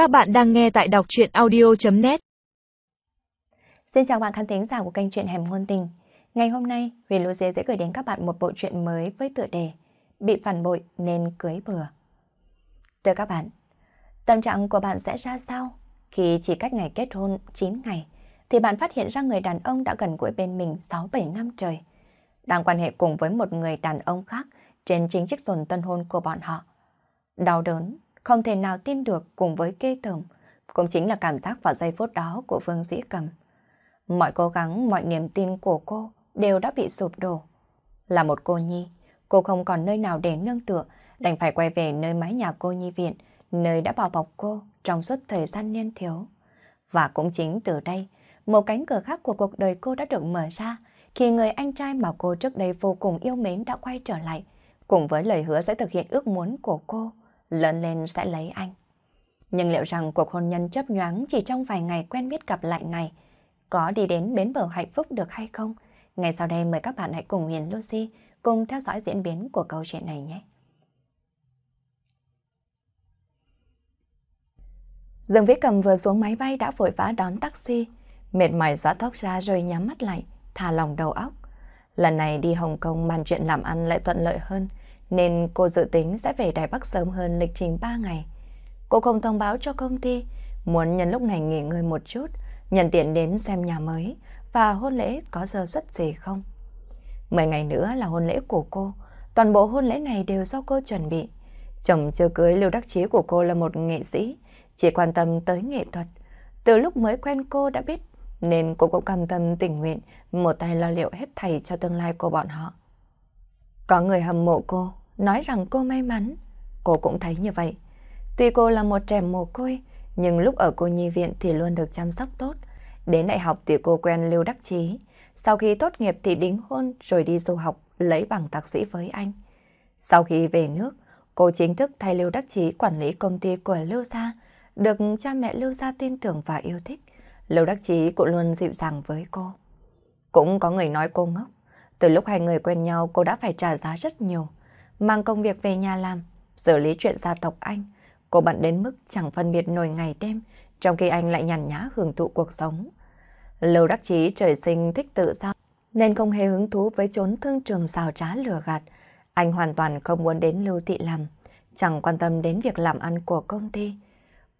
Các bạn đang nghe tại đọc truyện audio.net Xin chào bạn khán thính giả của kênh truyện Hẻm Ngôn Tình. Ngày hôm nay, Huyền Lucia sẽ gửi đến các bạn một bộ truyện mới với tựa đề Bị phản bội nên cưới bừa. Thưa các bạn, tâm trạng của bạn sẽ ra sao khi chỉ cách ngày kết hôn 9 ngày thì bạn phát hiện ra người đàn ông đã gần gũi bên mình 6-7 năm trời, đang quan hệ cùng với một người đàn ông khác trên chính chiếc sồn tân hôn của bọn họ. Đau đớn, không thể nào tin được cùng với kê tởm, cũng chính là cảm giác vào giây phút đó của Vương Dĩ Cầm. Mọi cố gắng, mọi niềm tin của cô đều đã bị sụp đổ. Là một cô nhi, cô không còn nơi nào để nương tựa, đành phải quay về nơi mái nhà cô nhi viện, nơi đã bảo bọc cô trong suốt thời gian niên thiếu. Và cũng chính từ đây, một cánh cửa khác của cuộc đời cô đã được mở ra, khi người anh trai mà cô trước đây vô cùng yêu mến đã quay trở lại, cùng với lời hứa sẽ thực hiện ước muốn của cô lớn lên sẽ lấy anh. Nhưng liệu rằng cuộc hôn nhân chấp nhoáng chỉ trong vài ngày quen biết gặp lại này có đi đến bến bờ hạnh phúc được hay không? Ngày sau đây mời các bạn hãy cùng Huyền Lucy cùng theo dõi diễn biến của câu chuyện này nhé. Dương Vĩ Cầm vừa xuống máy bay đã vội vã đón taxi, mệt mỏi xóa tóc ra rồi nhắm mắt lại, thả lòng đầu óc. Lần này đi Hồng Kông bàn chuyện làm ăn lại thuận lợi hơn, nên cô dự tính sẽ về Đài Bắc sớm hơn lịch trình 3 ngày. Cô không thông báo cho công ty, muốn nhân lúc này nghỉ ngơi một chút, nhận tiện đến xem nhà mới và hôn lễ có giờ xuất gì không. Mười ngày nữa là hôn lễ của cô, toàn bộ hôn lễ này đều do cô chuẩn bị. Chồng chưa cưới Lưu Đắc Chí của cô là một nghệ sĩ, chỉ quan tâm tới nghệ thuật. Từ lúc mới quen cô đã biết, nên cô cũng cam tâm tình nguyện một tay lo liệu hết thầy cho tương lai của bọn họ. Có người hâm mộ cô, nói rằng cô may mắn. Cô cũng thấy như vậy. Tuy cô là một trẻ mồ côi, nhưng lúc ở cô nhi viện thì luôn được chăm sóc tốt. Đến đại học thì cô quen Lưu Đắc Chí. Sau khi tốt nghiệp thì đính hôn rồi đi du học lấy bằng thạc sĩ với anh. Sau khi về nước, cô chính thức thay Lưu Đắc Chí quản lý công ty của Lưu Gia, được cha mẹ Lưu Gia tin tưởng và yêu thích. Lưu Đắc Chí cũng luôn dịu dàng với cô. Cũng có người nói cô ngốc. Từ lúc hai người quen nhau cô đã phải trả giá rất nhiều mang công việc về nhà làm, xử lý chuyện gia tộc anh. Cô bận đến mức chẳng phân biệt nổi ngày đêm, trong khi anh lại nhàn nhã hưởng thụ cuộc sống. Lưu đắc chí trời sinh thích tự do, nên không hề hứng thú với chốn thương trường xào trá lừa gạt. Anh hoàn toàn không muốn đến Lưu Thị làm, chẳng quan tâm đến việc làm ăn của công ty.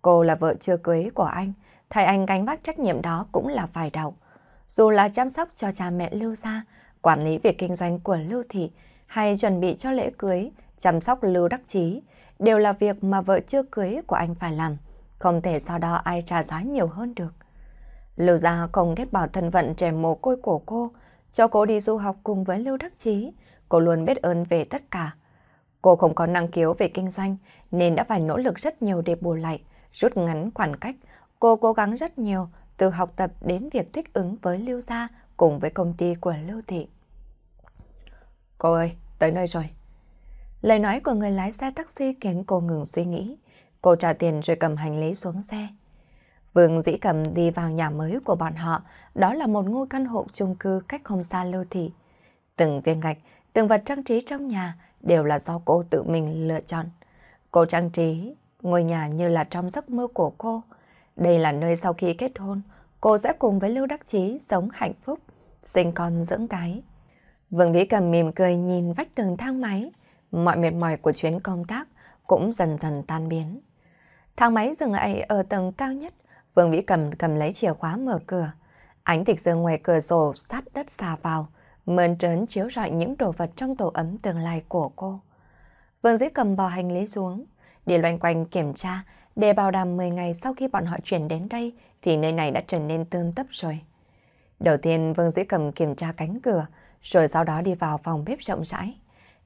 Cô là vợ chưa cưới của anh, thay anh gánh vác trách nhiệm đó cũng là phải đau. Dù là chăm sóc cho cha mẹ Lưu gia, quản lý việc kinh doanh của Lưu Thị, hay chuẩn bị cho lễ cưới, chăm sóc Lưu Đắc Chí, đều là việc mà vợ chưa cưới của anh phải làm. Không thể sau đó ai trả giá nhiều hơn được. Lưu Gia không ghét bỏ thân phận trẻ mồ côi của cô, cho cô đi du học cùng với Lưu Đắc Chí. Cô luôn biết ơn về tất cả. Cô không có năng khiếu về kinh doanh nên đã phải nỗ lực rất nhiều để bù lại, rút ngắn khoảng cách. Cô cố gắng rất nhiều từ học tập đến việc thích ứng với Lưu Gia cùng với công ty của Lưu Thị. Cô ơi, tới nơi rồi. Lời nói của người lái xe taxi khiến cô ngừng suy nghĩ. Cô trả tiền rồi cầm hành lý xuống xe. Vương dĩ cầm đi vào nhà mới của bọn họ, đó là một ngôi căn hộ chung cư cách không xa lưu thị. Từng viên gạch, từng vật trang trí trong nhà đều là do cô tự mình lựa chọn. Cô trang trí ngôi nhà như là trong giấc mơ của cô. Đây là nơi sau khi kết hôn, cô sẽ cùng với Lưu Đắc Chí sống hạnh phúc, sinh con dưỡng cái. Vương Vĩ Cầm mỉm cười nhìn vách tường thang máy, mọi mệt mỏi của chuyến công tác cũng dần dần tan biến. Thang máy dừng lại ở tầng cao nhất, Vương Vĩ Cầm cầm lấy chìa khóa mở cửa. Ánh thịt dương ngoài cửa sổ sát đất xà vào, mơn trớn chiếu rọi những đồ vật trong tổ ấm tương lai của cô. Vương Dĩ cầm bò hành lý xuống, đi loanh quanh kiểm tra để bảo đảm 10 ngày sau khi bọn họ chuyển đến đây thì nơi này đã trở nên tươm tấp rồi. Đầu tiên Vương Dĩ cầm kiểm tra cánh cửa, rồi sau đó đi vào phòng bếp rộng rãi.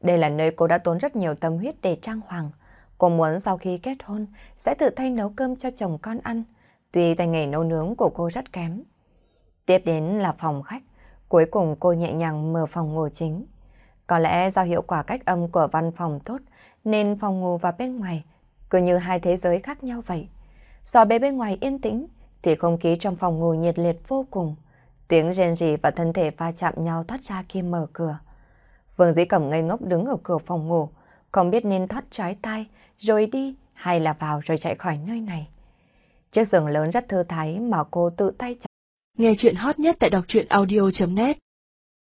Đây là nơi cô đã tốn rất nhiều tâm huyết để trang hoàng. Cô muốn sau khi kết hôn sẽ tự tay nấu cơm cho chồng con ăn, tuy tay nghề nấu nướng của cô rất kém. Tiếp đến là phòng khách, cuối cùng cô nhẹ nhàng mở phòng ngủ chính. Có lẽ do hiệu quả cách âm của văn phòng tốt nên phòng ngủ và bên ngoài cứ như hai thế giới khác nhau vậy. So với bên ngoài yên tĩnh thì không khí trong phòng ngủ nhiệt liệt vô cùng. Tiếng rên rỉ và thân thể va chạm nhau thoát ra khi mở cửa. Vương Dĩ Cẩm ngây ngốc đứng ở cửa phòng ngủ, không biết nên thoát trái tay rồi đi hay là vào rồi chạy khỏi nơi này. Chiếc giường lớn rất thư thái mà cô tự tay chọn. Nghe chuyện hot nhất tại đọc truyện audio.net